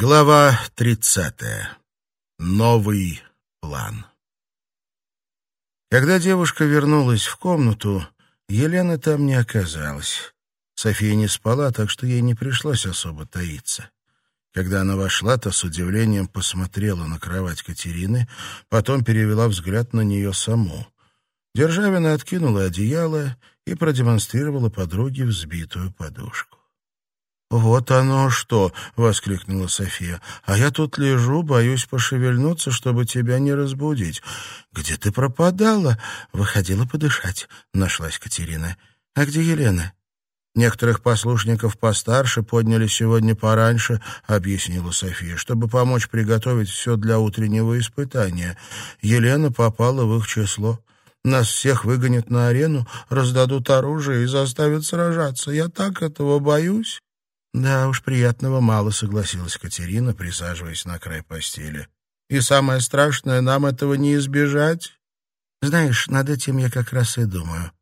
Глава 30. Новый план. Когда девушка вернулась в комнату, Елена там не оказалась. София не спала, так что ей не пришлось особо таиться. Когда она вошла, то с удивлением посмотрела на кровать Катерины, потом перевела взгляд на нее саму. Державина откинула одеяло и продемонстрировала подруге взбитую подушку. «Вот оно что!» — воскликнула София. «А я тут лежу, боюсь пошевельнуться, чтобы тебя не разбудить. Где ты пропадала?» «Выходила подышать», — нашлась Катерина. «А где Елена?» «Некоторых послушников постарше подняли сегодня пораньше», — объяснила София, «чтобы помочь приготовить все для утреннего испытания. Елена попала в их число». Нас всех выгонят на арену, раздадут оружие и заставят сражаться. Я так этого боюсь. «Да уж, приятного мало», — согласилась Катерина, присаживаясь на край постели. «И самое страшное, нам этого не избежать». «Знаешь, над этим я как раз и думаю.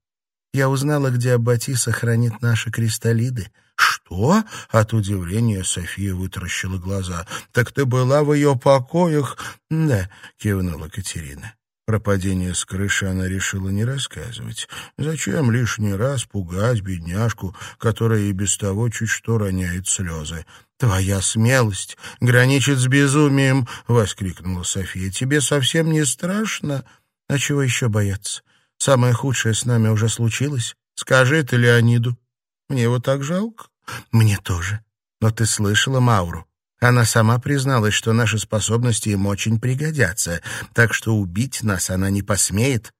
Я узнала, где Аббатиса хранит наши кристаллиды». «Что?» — от удивления София вытаращила глаза. «Так ты была в ее покоях?» «Да», — кивнула Катерина. Про падение с крыши она решила не рассказывать. Зачем лишний раз пугать бедняжку, которая и без того чуть что роняет слезы? «Твоя смелость граничит с безумием!» — воскликнула София. «Тебе совсем не страшно? А чего еще бояться? Самое худшее с нами уже случилось. Скажи ты Леониду. Мне его так жалко?» «Мне тоже. Но ты слышала Мауру? Она сама призналась, что наши способности им очень пригодятся, так что убить нас она не посмеет.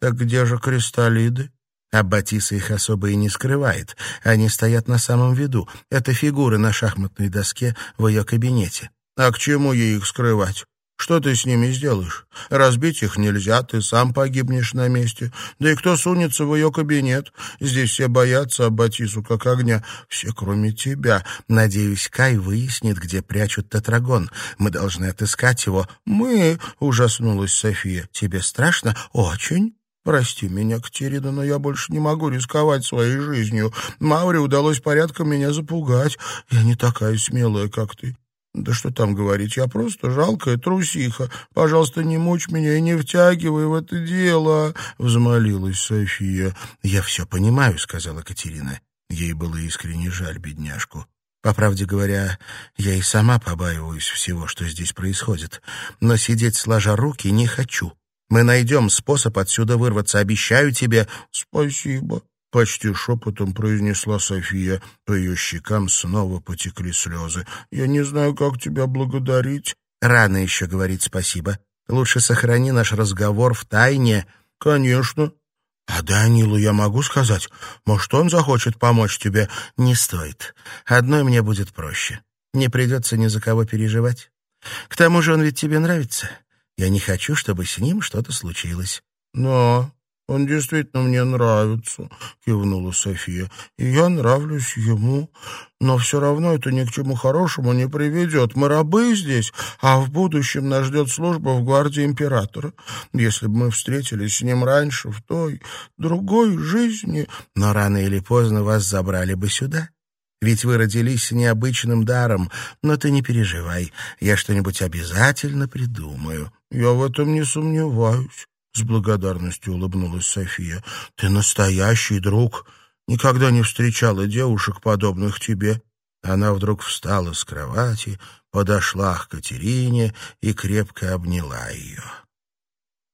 Так где же кристаллиды? А Батиса их особо и не скрывает. Они стоят на самом виду. Это фигуры на шахматной доске в ее кабинете. А к чему ей их скрывать? Что ты с ними сделаешь? Разбить их нельзя, ты сам погибнешь на месте. Да и кто сунется в ее кабинет? Здесь все боятся Аббатису как огня. Все, кроме тебя. Надеюсь, Кай выяснит, где прячут тетрагон. Мы должны отыскать его. Мы, — ужаснулась София. Тебе страшно? Очень. «Прости меня, Катерина, но я больше не могу рисковать своей жизнью. Мауре удалось порядком меня запугать. Я не такая смелая, как ты. Да что там говорить, я просто жалкая трусиха. Пожалуйста, не мучь меня и не втягивай в это дело, — взмолилась София. — Я все понимаю, — сказала Катерина. Ей было искренне жаль бедняжку. По правде говоря, я и сама побаиваюсь всего, что здесь происходит. Но сидеть сложа руки не хочу. Мы найдем способ отсюда вырваться, обещаю тебе. — Спасибо, Почти шепотом произнесла София. По ее щекам снова потекли слезы. «Я не знаю, как тебя благодарить». «Рано еще говорить спасибо. Лучше сохрани наш разговор в тайне». «Конечно». «А Данилу я могу сказать? Может, он захочет помочь тебе?» «Не стоит. Одной мне будет проще. Не придется ни за кого переживать. К тому же он ведь тебе нравится. Я не хочу, чтобы с ним что-то случилось». «Но «Он действительно мне нравится», — кивнула София. «И я нравлюсь ему. Но все равно это ни к чему хорошему не приведет. Мы рабы здесь, а в будущем нас ждет служба в гвардии императора. Если бы мы встретились с ним раньше, в той, другой жизни...» «Но рано или поздно вас забрали бы сюда». Ведь вы родились необычным даром, но ты не переживай, я что-нибудь обязательно придумаю. Я в этом не сомневаюсь. — с благодарностью улыбнулась София. «Ты настоящий друг. Никогда не встречала девушек, подобных тебе». Она вдруг встала с кровати, подошла к Катерине и крепко обняла ее.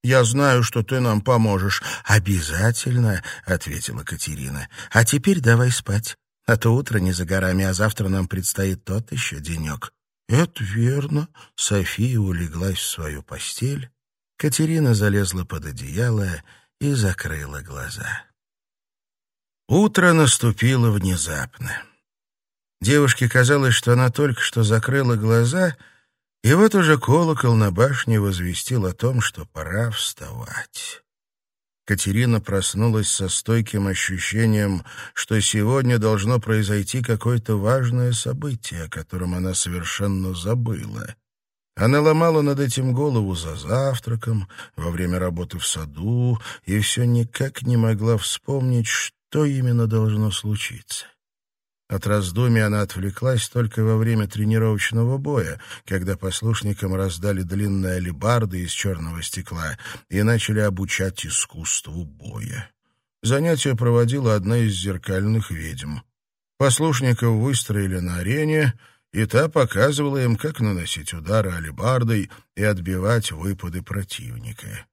«Я знаю, что ты нам поможешь». «Обязательно», — ответила Катерина. «А теперь давай спать. А то утро не за горами, а завтра нам предстоит тот еще денек». «Это верно». София улеглась в свою постель Катерина залезла под одеяло и закрыла глаза. Утро наступило внезапно. Девушке казалось, что она только что закрыла глаза, и вот уже колокол на башне возвестил о том, что пора вставать. Катерина проснулась со стойким ощущением, что сегодня должно произойти какое-то важное событие, о котором она совершенно забыла. Она ломала над этим голову за завтраком, во время работы в саду, и все никак не могла вспомнить, что именно должно случиться. От раздумий она отвлеклась только во время тренировочного боя, когда послушникам раздали длинные алебарды из черного стекла и начали обучать искусству боя. Занятие проводила одна из зеркальных ведьм. Послушников выстроили на арене, и та показывала им, как наносить удары алебардой и отбивать выпады противника.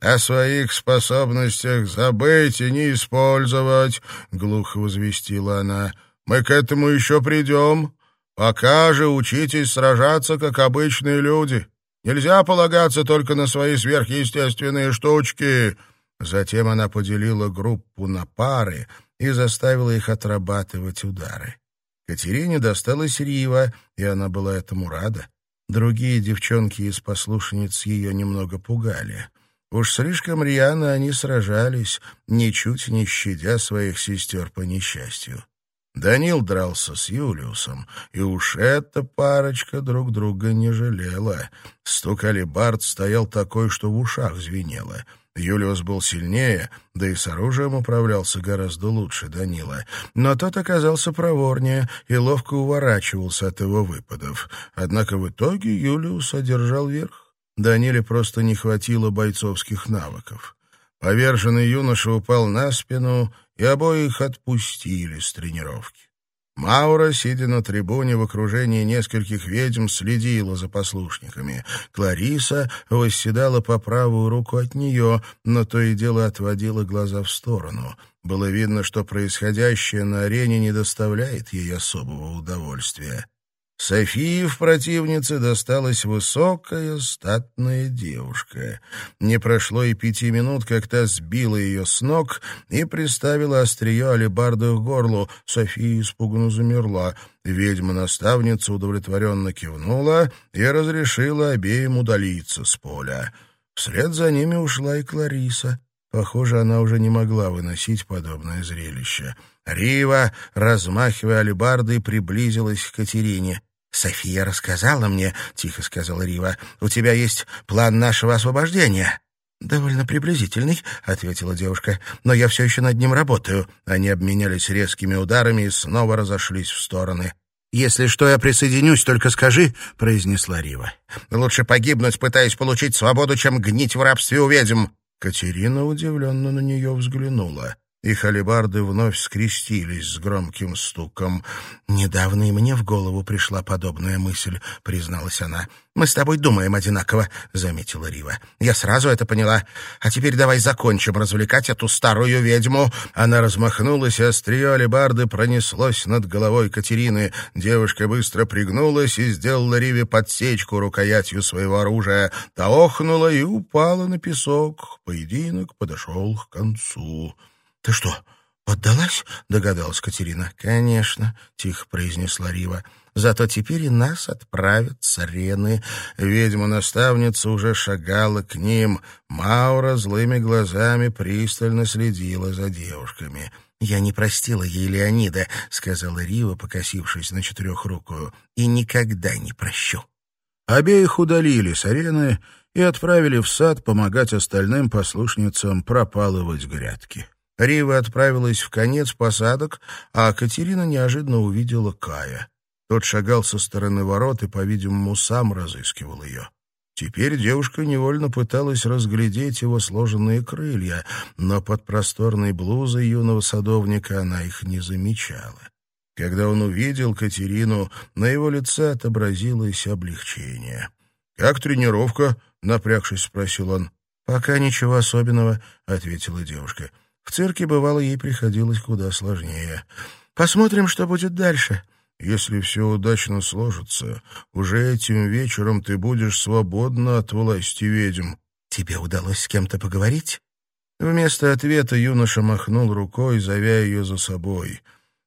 «О своих способностях забыть и не использовать», — глухо возвестила она. «Мы к этому еще придем. Пока же учитесь сражаться, как обычные люди. Нельзя полагаться только на свои сверхъестественные штучки». Затем она поделила группу на пары и заставила их отрабатывать удары. Катерине досталась Рива, и она была этому рада. Другие девчонки из послушниц ее немного пугали. Уж слишком рьяно они сражались, ничуть не щадя своих сестер по несчастью. Данил дрался с Юлиусом, и уж эта парочка друг друга не жалела. Стук алибард стоял такой, что в ушах звенело — Юлиус был сильнее, да и с оружием управлялся гораздо лучше Данила. Но тот оказался проворнее и ловко уворачивался от его выпадов. Однако в итоге Юлиус одержал верх. Даниле просто не хватило бойцовских навыков. Поверженный юноша упал на спину, и обоих отпустили с тренировки. Маура, сидя на трибуне в окружении нескольких ведьм, следила за послушниками. Клариса восседала по правую руку от нее, но то и дело отводила глаза в сторону. Было видно, что происходящее на арене не доставляет ей особого удовольствия. Софии в противнице досталась высокая, статная девушка. Не прошло и пяти минут, как та сбила ее с ног и приставила острие алебарды к горлу. София испуганно замерла. Ведьма-наставница удовлетворенно кивнула и разрешила обеим удалиться с поля. Вслед за ними ушла и Клариса. Похоже, она уже не могла выносить подобное зрелище. Рива, размахивая алебардой, приблизилась к Катерине. «София рассказала мне», — тихо сказала Рива, — «у тебя есть план нашего освобождения». «Довольно приблизительный», — ответила девушка, — «но я все еще над ним работаю». Они обменялись резкими ударами и снова разошлись в стороны. «Если что, я присоединюсь, только скажи», — произнесла Рива. «Лучше погибнуть, пытаясь получить свободу, чем гнить в рабстве у ведьм». Катерина удивленно на нее взглянула. Их алебарды вновь скрестились с громким стуком. «Недавно и мне в голову пришла подобная мысль», — призналась она. «Мы с тобой думаем одинаково», — заметила Рива. «Я сразу это поняла. А теперь давай закончим развлекать эту старую ведьму». Она размахнулась, и острие алебарды пронеслось над головой Катерины. Девушка быстро пригнулась и сделала Риве подсечку рукоятью своего оружия. Та охнула и упала на песок. Поединок подошел к концу. «Ты что, поддалась?» — догадалась Катерина. «Конечно», — тихо произнесла Рива. «Зато теперь и нас отправят с арены». Ведьма-наставница уже шагала к ним. Маура злыми глазами пристально следила за девушками. «Я не простила ей Леонида», — сказала Рива, покосившись на четырехрукую, — «и никогда не прощу». Обеих удалили с арены и отправили в сад помогать остальным послушницам пропалывать грядки. Рива отправилась в конец посадок, а Катерина неожиданно увидела Кая. Тот шагал со стороны ворот и, по-видимому, сам разыскивал ее. Теперь девушка невольно пыталась разглядеть его сложенные крылья, но под просторной блузой юного садовника она их не замечала. Когда он увидел Катерину, на его лице отобразилось облегчение. «Как тренировка?» — напрягшись, спросил он. «Пока ничего особенного», — ответила девушка. В цирке, бывало, ей приходилось куда сложнее. Посмотрим, что будет дальше. Если все удачно сложится, уже этим вечером ты будешь свободна от власти ведьм. Тебе удалось с кем-то поговорить? Вместо ответа юноша махнул рукой, зовя ее за собой.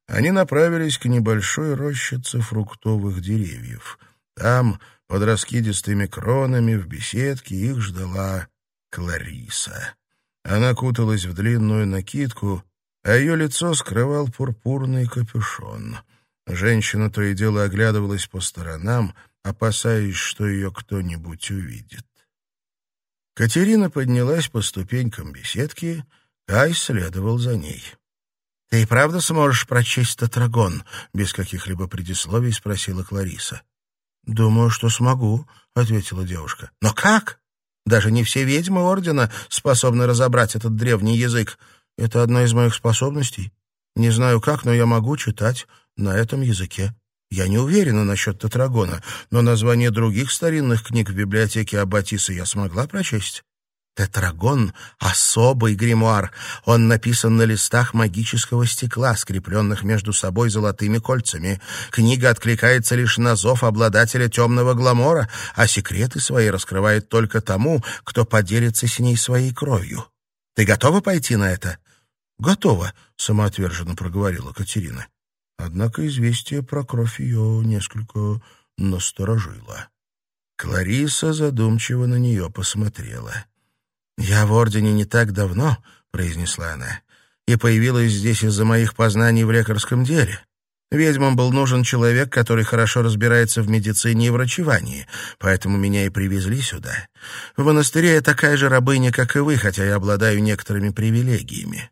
Они направились к небольшой рощице фруктовых деревьев. Там, под раскидистыми кронами, в беседке их ждала Клариса. Она куталась в длинную накидку, а ее лицо скрывал пурпурный капюшон. Женщина то и дело оглядывалась по сторонам, опасаясь, что ее кто-нибудь увидит. Катерина поднялась по ступенькам беседки, Кай следовал за ней. «Ты и правда сможешь прочесть Татрагон?» — без каких-либо предисловий спросила Клариса. «Думаю, что смогу», — ответила девушка. «Но как? Даже не все ведьмы Ордена способны разобрать этот древний язык. Это одна из моих способностей. Не знаю как, но я могу читать на этом языке. Я не уверена насчет Татрагона, но название других старинных книг в библиотеке Аббатисы я смогла прочесть. Тетрагон — особый гримуар. Он написан на листах магического стекла, скрепленных между собой золотыми кольцами. Книга откликается лишь на зов обладателя темного гламора, а секреты свои раскрывает только тому, кто поделится с ней своей кровью. Ты готова пойти на это? «Готова», — самоотверженно проговорила Катерина. Однако известие про кровь ее несколько насторожило. Клариса задумчиво на нее посмотрела. «Я в Ордене не так давно», — произнесла она, «и появилась здесь из-за моих познаний в лекарском деле. Ведьмам был нужен человек, который хорошо разбирается в медицине и врачевании, поэтому меня и привезли сюда. В монастыре я такая же рабыня, как и вы, хотя я обладаю некоторыми привилегиями.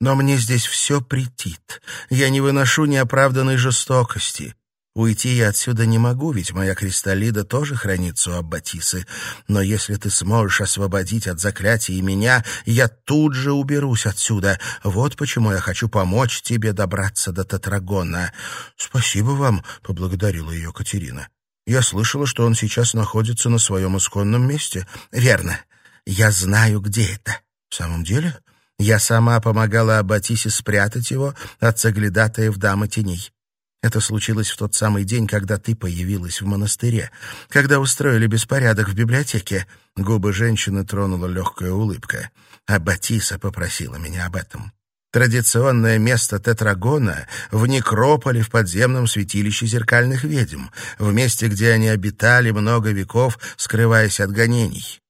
Но мне здесь все претит. Я не выношу неоправданной жестокости. Уйти я отсюда не могу, ведь моя кристаллида тоже хранится у Аббатисы. Но если ты сможешь освободить от заклятия меня, я тут же уберусь отсюда. Вот почему я хочу помочь тебе добраться до Татрагона. — Спасибо вам, — поблагодарила ее Катерина. — Я слышала, что он сейчас находится на своем исконном месте. — Верно. Я знаю, где это. — В самом деле? Я сама помогала Аббатисе спрятать его от соглядатаев дамы теней. Это случилось в тот самый день, когда ты появилась в монастыре, когда устроили беспорядок в библиотеке. Губы женщины тронула легкая улыбка. А Батиса попросила меня об этом. Традиционное место Тетрагона в некрополе в подземном святилище зеркальных ведьм, в месте, где они обитали много веков, скрываясь от гонений.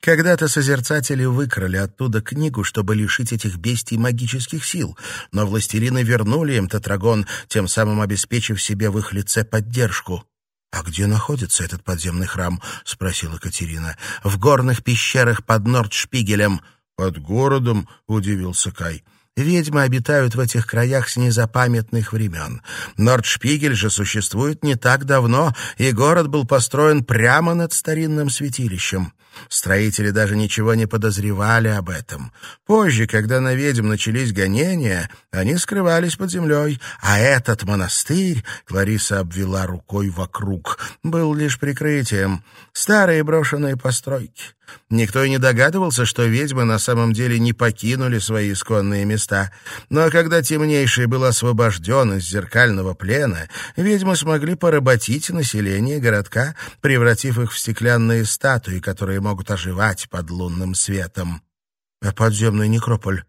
Когда-то созерцатели выкрали оттуда книгу, чтобы лишить этих бестий магических сил, но властелины вернули им Тетрагон, тем самым обеспечив себе в их лице поддержку. «А где находится этот подземный храм?» — спросила Катерина. «В горных пещерах под Нордшпигелем». «Под городом?» — удивился Кай. Ведьмы обитают в этих краях с незапамятных времен. Нордшпигель же существует не так давно, и город был построен прямо над старинным святилищем. Строители даже ничего не подозревали об этом. Позже, когда на ведьм начались гонения, они скрывались под землей, а этот монастырь, Клариса обвела рукой вокруг, был лишь прикрытием. Старые брошенные постройки. Никто и не догадывался, что ведьмы на самом деле не покинули свои исконные места. Но когда темнейший был освобожден из зеркального плена, ведьмы смогли поработить население городка, превратив их в стеклянные статуи, которые могут оживать под лунным светом. — А подземный некрополь,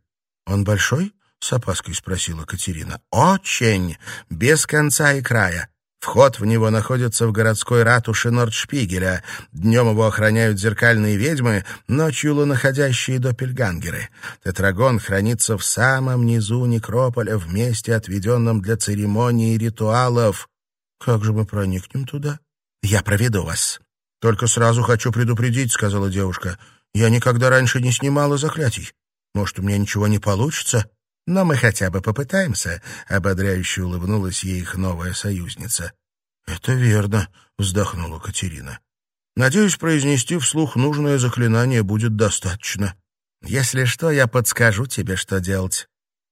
он большой? — с опаской спросила Катерина. «Очень! Без конца и края. Вход в него находится в городской ратуше Нордшпигеля. Днем его охраняют зеркальные ведьмы, ночью луноходящие допельгангеры. Тетрагон хранится в самом низу некрополя, в месте, отведенном для церемоний и ритуалов. Как же мы проникнем туда? Я проведу вас. Только сразу хочу предупредить, — сказала девушка. Я никогда раньше не снимала заклятий. Может, у меня ничего не получится? Но мы хотя бы попытаемся, — ободряюще улыбнулась ей их новая союзница. — Это верно, — вздохнула Катерина. — Надеюсь, произнести вслух нужное заклинание будет достаточно. Если что, я подскажу тебе, что делать.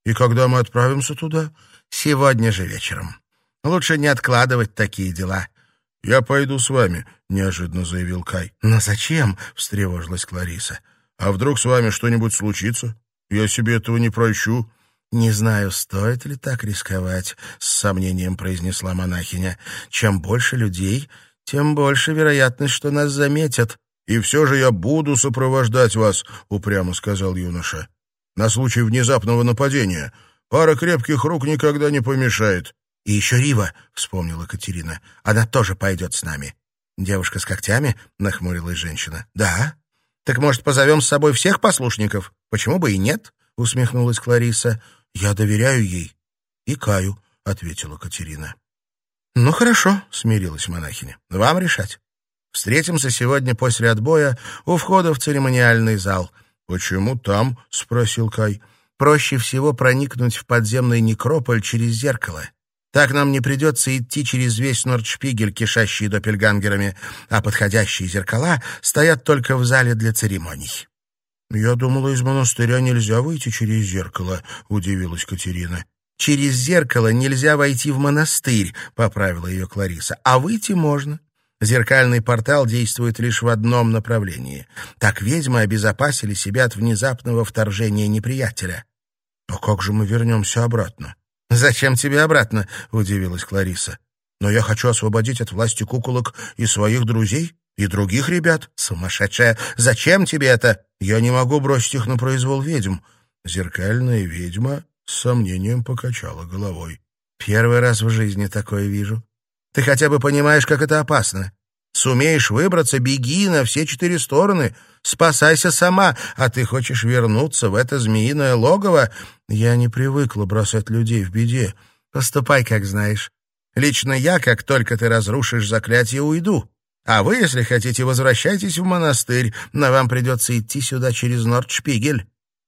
И когда мы отправимся туда? Сегодня же вечером. Лучше не откладывать такие дела. — Я пойду с вами, — неожиданно заявил Кай. — Но зачем? — встревожилась Клариса. — А вдруг с вами что-нибудь случится? Я себе этого не прощу. «Не знаю, стоит ли так рисковать», — с сомнением произнесла монахиня. «Чем больше людей, тем больше вероятность, что нас заметят». «И все же я буду сопровождать вас», — упрямо сказал юноша. «На случай внезапного нападения. Пара крепких рук никогда не помешает». «И еще Рива», — вспомнила Катерина. «Она тоже пойдет с нами». «Девушка с когтями?» — нахмурилась женщина. «Да». «Так, может, позовем с собой всех послушников? Почему бы и нет?» — усмехнулась Клариса. Я доверяю ей и каю, — ответила Катерина. — Ну, хорошо, — смирилась монахиня. — Вам решать. Встретимся сегодня после отбоя у входа в церемониальный зал. — Почему там? — спросил Кай. — Проще всего проникнуть в подземный некрополь через зеркало. Так нам не придется идти через весь Нордшпигель, кишащий доппельгангерами, а подходящие зеркала стоят только в зале для церемоний. «Я думала, из монастыря нельзя выйти через зеркало», — удивилась Катерина. «Через зеркало нельзя войти в монастырь», — поправила ее Клариса, — «а выйти можно». Зеркальный портал действует лишь в одном направлении. Так ведьмы обезопасили себя от внезапного вторжения неприятеля. «А как же мы вернемся обратно?» «Зачем тебе обратно?» — удивилась Клариса. «Но я хочу освободить от власти куколок и своих друзей, и других ребят. Сумасшедшая! Зачем тебе это? Я не могу бросить их на произвол ведьм». Зеркальная ведьма с сомнением покачала головой. «Первый раз в жизни такое вижу. Ты хотя бы понимаешь, как это опасно. Сумеешь выбраться, беги на все четыре стороны, спасайся сама, а ты хочешь вернуться в это змеиное логово? Я не привыкла бросать людей в беде. Поступай, как знаешь. Лично я, как только ты разрушишь заклятие, уйду. А вы, если хотите, возвращайтесь в монастырь, но вам придется идти сюда через Нордшпигель.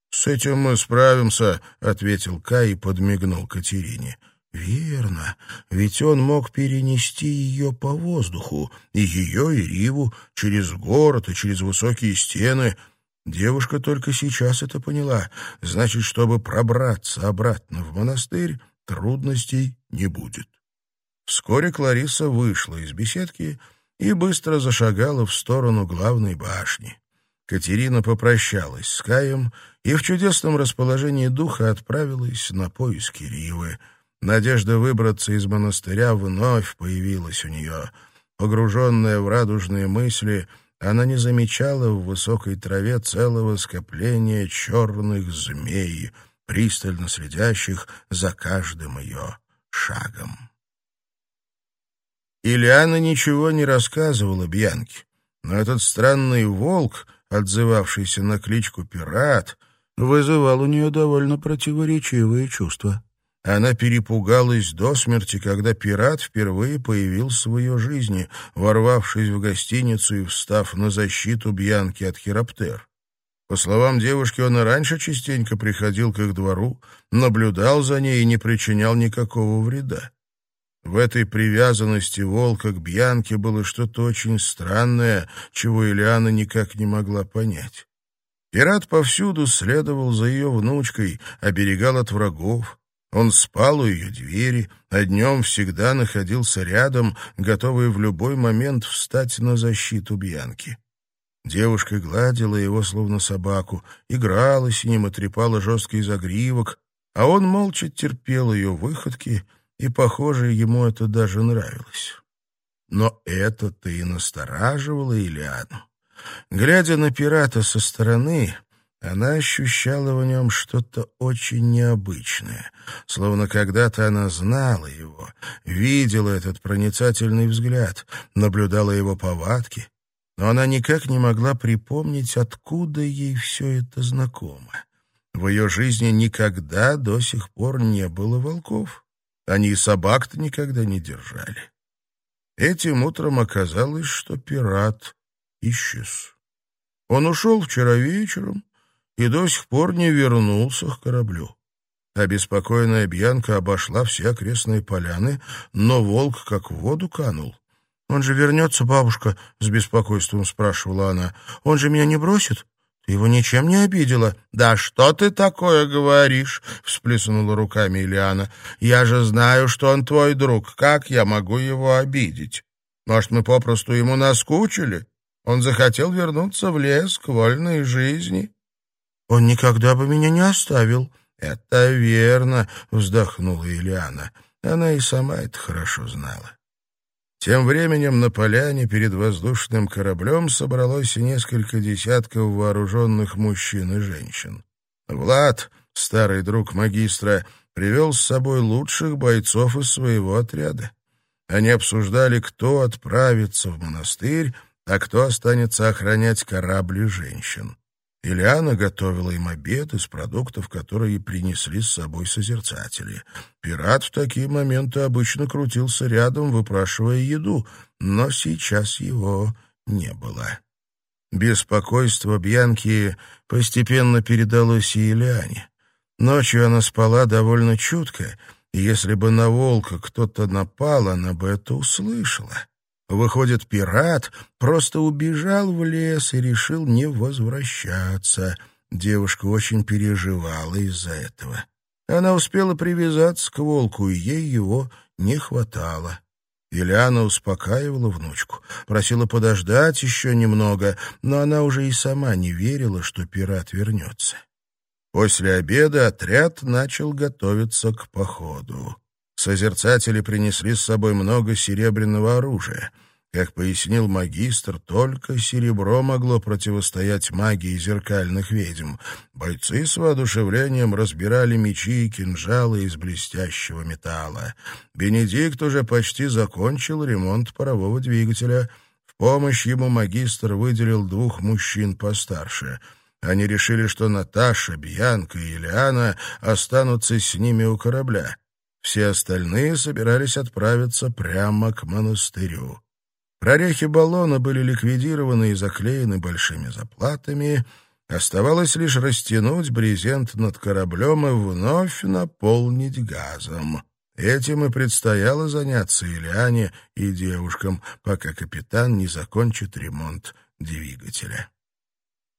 «С этим мы справимся», — ответил Кай и подмигнул Катерине. «Верно, ведь он мог перенести ее по воздуху, и ее, и Риву, через город и через высокие стены. Девушка только сейчас это поняла. Значит, чтобы пробраться обратно в монастырь, трудностей не будет». Вскоре Клариса вышла из беседки и быстро зашагала в сторону главной башни. Катерина попрощалась с Каем и в чудесном расположении духа отправилась на поиски Ривы. Надежда выбраться из монастыря вновь появилась у нее. Погруженная в радужные мысли, она не замечала в высокой траве целого скопления черных змей, пристально следящих за каждым ее шагом. Ильяна ничего не рассказывала Бьянке, но этот странный волк — отзывавшийся на кличку «Пират», вызывал у нее довольно противоречивые чувства. Она перепугалась до смерти, когда пират впервые появился в ее жизни, ворвавшись в гостиницу и встав на защиту Бьянки от хироптер. По словам девушки, он и раньше частенько приходил к их двору, наблюдал за ней и не причинял никакого вреда. В этой привязанности волка к Бьянке было что-то очень странное, чего Ильяна никак не могла понять. Пират повсюду следовал за ее внучкой, оберегал от врагов. Он спал у ее двери, а днем всегда находился рядом, готовый в любой момент встать на защиту Бьянки. Девушка гладила его, словно собаку, играла с ним и трепала жесткий загривок, а он молча терпел ее выходки — и, похоже, ему это даже нравилось. Но это-то и настораживало Ильяну. Глядя на пирата со стороны, она ощущала в нем что-то очень необычное, словно когда-то она знала его, видела этот проницательный взгляд, наблюдала его повадки, но она никак не могла припомнить, откуда ей все это знакомо. В ее жизни никогда до сих пор не было волков. Они и собак-то никогда не держали. Этим утром оказалось, что пират исчез. Он ушел вчера вечером и до сих пор не вернулся к кораблю. Обеспокоенная Бьянка обошла все окрестные поляны, но волк как в воду канул. «Он же вернется, бабушка?» — с беспокойством спрашивала она. «Он же меня не бросит? Ты его ничем не обидела?» «Да что ты такое говоришь?» — всплеснула руками Ильяна. «Я же знаю, что он твой друг. Как я могу его обидеть? Может, мы попросту ему наскучили? Он захотел вернуться в лес к вольной жизни». «Он никогда бы меня не оставил». «Это верно», — вздохнула Ильяна. Она и сама это хорошо знала. Тем временем на поляне перед воздушным кораблем собралось несколько десятков вооруженных мужчин и женщин. Влад, старый друг магистра, привел с собой лучших бойцов из своего отряда. Они обсуждали, кто отправится в монастырь, а кто останется охранять корабль женщин. Ильяна готовила им обед из продуктов, которые принесли с собой созерцатели. Пират в такие моменты обычно крутился рядом, выпрашивая еду, но сейчас его не было. Беспокойство Бьянки постепенно передалось и Ильяне. Ночью она спала довольно чутко, и если бы на волка кто-то напал, она бы это услышала. Выходит, пират просто убежал в лес и решил не возвращаться. Девушка очень переживала из-за этого. Она успела привязаться к волку, и ей его не хватало. Ильяна успокаивала внучку, просила подождать еще немного, но она уже и сама не верила, что пират вернется. После обеда отряд начал готовиться к походу. Созерцатели принесли с собой много серебряного оружия. Как пояснил магистр, только серебро могло противостоять магии зеркальных ведьм. Бойцы с воодушевлением разбирали мечи и кинжалы из блестящего металла. Бенедикт уже почти закончил ремонт парового двигателя. В помощь ему магистр выделил двух мужчин постарше — они решили, что Наташа, Бьянка и Ильяна останутся с ними у корабля. Все остальные собирались отправиться прямо к монастырю. Прорехи баллона были ликвидированы и заклеены большими заплатами. Оставалось лишь растянуть брезент над кораблем и вновь наполнить газом. Этим и предстояло заняться Ильяне и девушкам, пока капитан не закончит ремонт двигателя.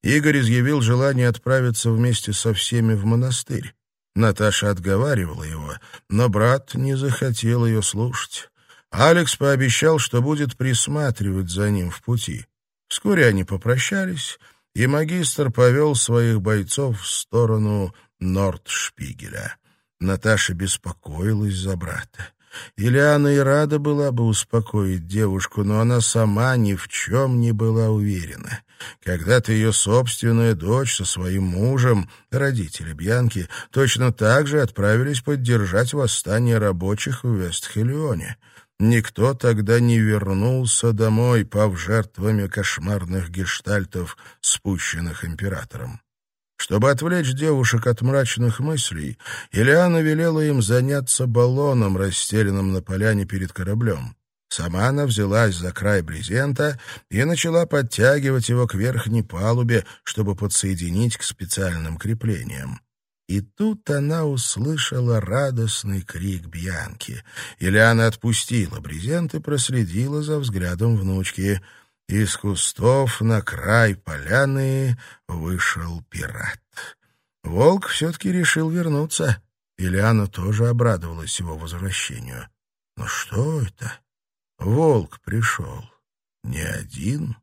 Игорь изъявил желание отправиться вместе со всеми в монастырь. Наташа отговаривала его, но брат не захотел ее слушать. Алекс пообещал, что будет присматривать за ним в пути. Вскоре они попрощались, и магистр повел своих бойцов в сторону Нордшпигеля. Наташа беспокоилась за брата. Ильяна и рада была бы успокоить девушку, но она сама ни в чем не была уверена. Когда-то ее собственная дочь со своим мужем, родители Бьянки, точно так же отправились поддержать восстание рабочих в Вестхелионе. Никто тогда не вернулся домой, пав жертвами кошмарных гештальтов, спущенных императором. Чтобы отвлечь девушек от мрачных мыслей, Ильяна велела им заняться баллоном, расстеленным на поляне перед кораблем. Сама она взялась за край брезента и начала подтягивать его к верхней палубе, чтобы подсоединить к специальным креплениям. И тут она услышала радостный крик Бьянки. Ильяна отпустила брезент и проследила за взглядом внучки — из кустов на край поляны вышел пират. Волк все-таки решил вернуться. Ильяна тоже обрадовалась его возвращению. Но что это? Волк пришел. Не один.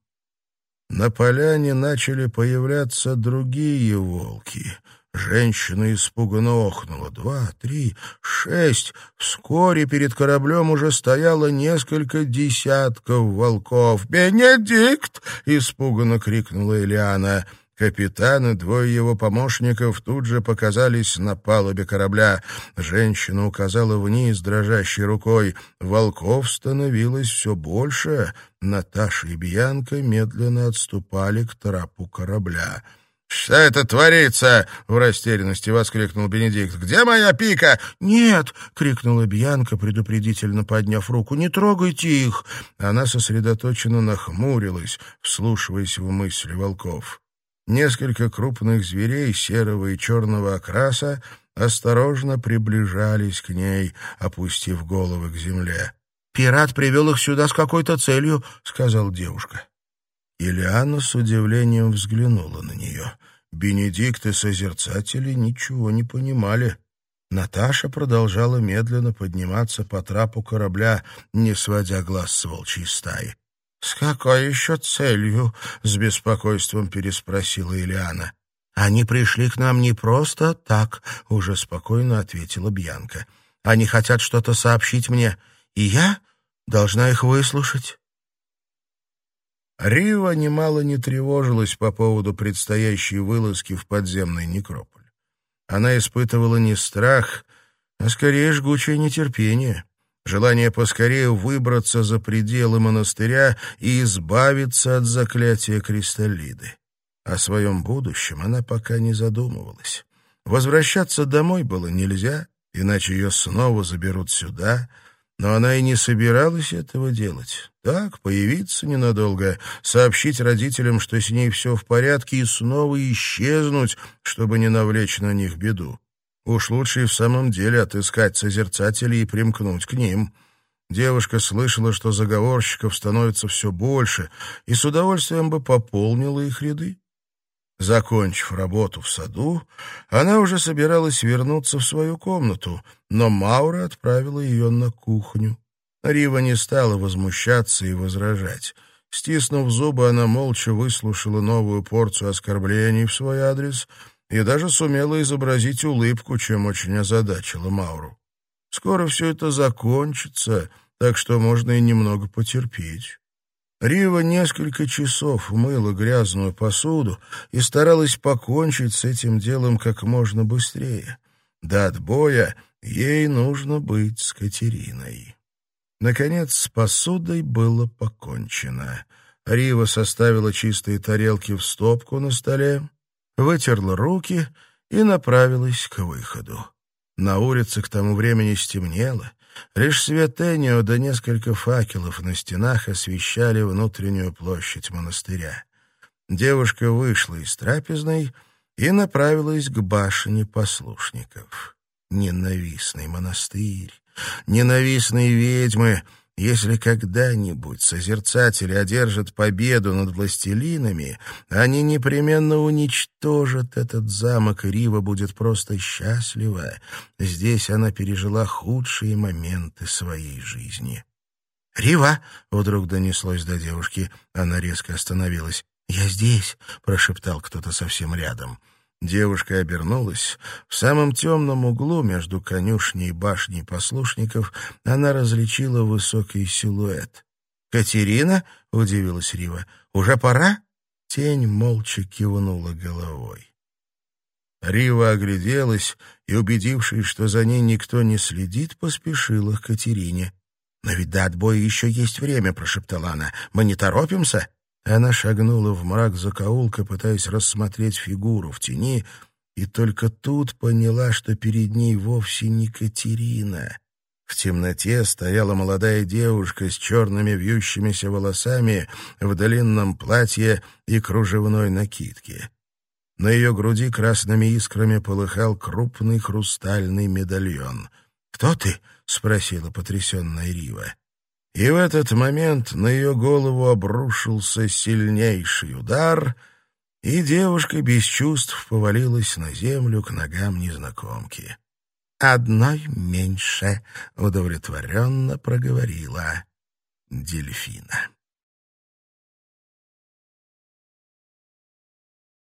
На поляне начали появляться другие волки — Женщина испуганно охнула. Два, три, шесть. Вскоре перед кораблем уже стояло несколько десятков волков. «Бенедикт!» — испуганно крикнула Элиана. Капитан и двое его помощников тут же показались на палубе корабля. Женщина указала вниз дрожащей рукой. Волков становилось все больше. Наташа и Бьянка медленно отступали к трапу корабля. «Что это творится?» — в растерянности воскликнул Бенедикт. «Где моя пика?» «Нет!» — крикнула Бьянка, предупредительно подняв руку. «Не трогайте их!» Она сосредоточенно нахмурилась, вслушиваясь в мысли волков. Несколько крупных зверей серого и черного окраса осторожно приближались к ней, опустив головы к земле. «Пират привел их сюда с какой-то целью», — сказал девушка. Ильяна с удивлением взглянула на нее. Бенедикт и созерцатели ничего не понимали. Наташа продолжала медленно подниматься по трапу корабля, не сводя глаз с волчьей стаи. — С какой еще целью? — с беспокойством переспросила Ильяна. — Они пришли к нам не просто так, — уже спокойно ответила Бьянка. — Они хотят что-то сообщить мне, и я должна их выслушать. Рива немало не тревожилась по поводу предстоящей вылазки в подземный некрополь. Она испытывала не страх, а скорее жгучее нетерпение, желание поскорее выбраться за пределы монастыря и избавиться от заклятия кристаллиды. О своем будущем она пока не задумывалась. Возвращаться домой было нельзя, иначе ее снова заберут сюда — но она и не собиралась этого делать. Так, появиться ненадолго, сообщить родителям, что с ней все в порядке, и снова исчезнуть, чтобы не навлечь на них беду. Уж лучше и в самом деле отыскать созерцателей и примкнуть к ним. Девушка слышала, что заговорщиков становится все больше, и с удовольствием бы пополнила их ряды. Закончив работу в саду, она уже собиралась вернуться в свою комнату, но Маура отправила ее на кухню. Рива не стала возмущаться и возражать. Стиснув зубы, она молча выслушала новую порцию оскорблений в свой адрес и даже сумела изобразить улыбку, чем очень озадачила Мауру. Скоро все это закончится, так что можно и немного потерпеть. Рива несколько часов мыла грязную посуду и старалась покончить с этим делом как можно быстрее. До отбоя ей нужно быть с Катериной. Наконец, с посудой было покончено. Рива составила чистые тарелки в стопку на столе, вытерла руки и направилась к выходу. На улице к тому времени стемнело, Лишь свет Энио да несколько факелов на стенах освещали внутреннюю площадь монастыря. Девушка вышла из трапезной и направилась к башне послушников. Ненавистный монастырь, ненавистные ведьмы — если когда-нибудь созерцатели одержат победу над властелинами, они непременно уничтожат этот замок, и Рива будет просто счастлива. Здесь она пережила худшие моменты своей жизни. «Рива!» — вдруг донеслось до девушки. Она резко остановилась. «Я здесь!» — прошептал кто-то совсем рядом. Девушка обернулась. В самом темном углу между конюшней и башней послушников она различила высокий силуэт. «Катерина?» — удивилась Рива. «Уже пора?» Тень молча кивнула головой. Рива огляделась и, убедившись, что за ней никто не следит, поспешила к Катерине. «Но ведь до отбоя еще есть время», — прошептала она. «Мы не торопимся?» Она шагнула в мрак закоулка, пытаясь рассмотреть фигуру в тени, и только тут поняла, что перед ней вовсе не Катерина. В темноте стояла молодая девушка с черными вьющимися волосами в длинном платье и кружевной накидке. На ее груди красными искрами полыхал крупный хрустальный медальон. «Кто ты?» — спросила потрясенная Рива. И в этот момент на ее голову обрушился сильнейший удар, и девушка без чувств повалилась на землю к ногам незнакомки. «Одной меньше», — удовлетворенно проговорила дельфина.